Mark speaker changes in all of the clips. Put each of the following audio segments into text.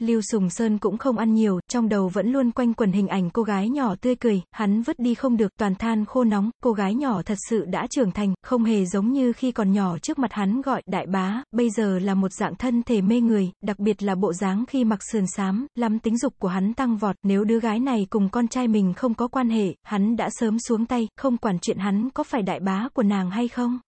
Speaker 1: Lưu Sùng Sơn cũng không ăn nhiều, trong đầu vẫn luôn quanh quẩn hình ảnh cô gái nhỏ tươi cười, hắn vứt đi không được, toàn than khô nóng, cô gái nhỏ thật sự đã trưởng thành, không hề giống như khi còn nhỏ trước mặt hắn gọi, đại bá, bây giờ là một dạng thân thể mê người, đặc biệt là bộ dáng khi mặc sườn xám, lắm tính dục của hắn tăng vọt, nếu đứa gái này cùng con trai mình không có quan hệ, hắn đã sớm xuống tay, không quản chuyện hắn có phải đại bá của nàng hay không.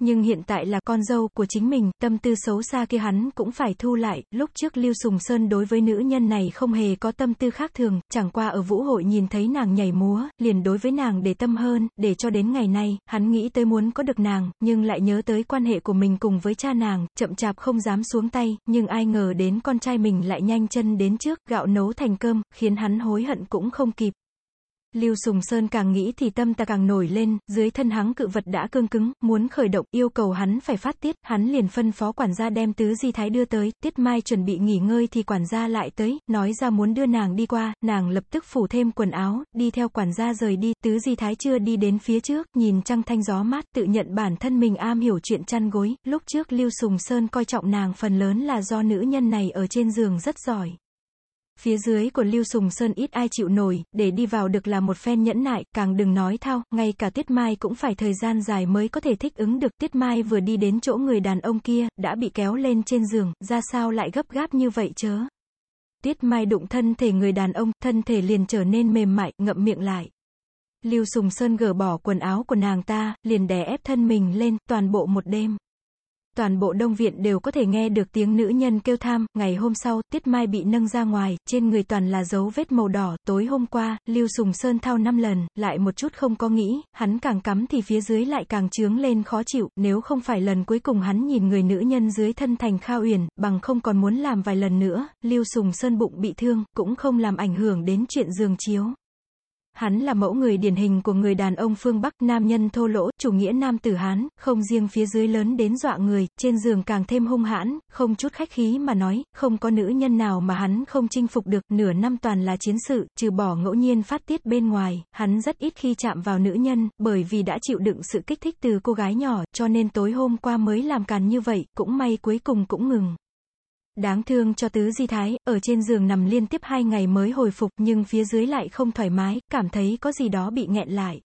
Speaker 1: Nhưng hiện tại là con dâu của chính mình, tâm tư xấu xa kia hắn cũng phải thu lại, lúc trước Lưu Sùng Sơn đối với nữ nhân này không hề có tâm tư khác thường, chẳng qua ở vũ hội nhìn thấy nàng nhảy múa, liền đối với nàng để tâm hơn, để cho đến ngày nay, hắn nghĩ tới muốn có được nàng, nhưng lại nhớ tới quan hệ của mình cùng với cha nàng, chậm chạp không dám xuống tay, nhưng ai ngờ đến con trai mình lại nhanh chân đến trước, gạo nấu thành cơm, khiến hắn hối hận cũng không kịp. Lưu Sùng Sơn càng nghĩ thì tâm ta càng nổi lên, dưới thân hắn cự vật đã cương cứng, muốn khởi động, yêu cầu hắn phải phát tiết, hắn liền phân phó quản gia đem tứ di thái đưa tới, tiết mai chuẩn bị nghỉ ngơi thì quản gia lại tới, nói ra muốn đưa nàng đi qua, nàng lập tức phủ thêm quần áo, đi theo quản gia rời đi, tứ di thái chưa đi đến phía trước, nhìn trăng thanh gió mát, tự nhận bản thân mình am hiểu chuyện chăn gối, lúc trước Lưu Sùng Sơn coi trọng nàng phần lớn là do nữ nhân này ở trên giường rất giỏi. Phía dưới của Lưu Sùng Sơn ít ai chịu nổi, để đi vào được là một phen nhẫn nại, càng đừng nói thao, ngay cả Tiết Mai cũng phải thời gian dài mới có thể thích ứng được. Tiết Mai vừa đi đến chỗ người đàn ông kia, đã bị kéo lên trên giường, ra sao lại gấp gáp như vậy chớ. Tiết Mai đụng thân thể người đàn ông, thân thể liền trở nên mềm mại, ngậm miệng lại. Lưu Sùng Sơn gỡ bỏ quần áo của nàng ta, liền đè ép thân mình lên, toàn bộ một đêm toàn bộ đông viện đều có thể nghe được tiếng nữ nhân kêu tham, ngày hôm sau, Tiết Mai bị nâng ra ngoài, trên người toàn là dấu vết màu đỏ, tối hôm qua, Lưu Sùng Sơn thao năm lần, lại một chút không có nghĩ, hắn càng cắm thì phía dưới lại càng trướng lên khó chịu, nếu không phải lần cuối cùng hắn nhìn người nữ nhân dưới thân thành Khao Uyển, bằng không còn muốn làm vài lần nữa, Lưu Sùng Sơn bụng bị thương, cũng không làm ảnh hưởng đến chuyện giường chiếu. Hắn là mẫu người điển hình của người đàn ông phương Bắc, nam nhân thô lỗ, chủ nghĩa nam tử Hán, không riêng phía dưới lớn đến dọa người, trên giường càng thêm hung hãn, không chút khách khí mà nói, không có nữ nhân nào mà hắn không chinh phục được, nửa năm toàn là chiến sự, trừ bỏ ngẫu nhiên phát tiết bên ngoài, hắn rất ít khi chạm vào nữ nhân, bởi vì đã chịu đựng sự kích thích từ cô gái nhỏ, cho nên tối hôm qua mới làm càn như vậy, cũng may cuối cùng cũng ngừng. Đáng thương cho tứ di thái, ở trên giường nằm liên tiếp hai ngày mới hồi phục nhưng phía dưới lại không thoải mái, cảm thấy có gì đó bị nghẹn lại.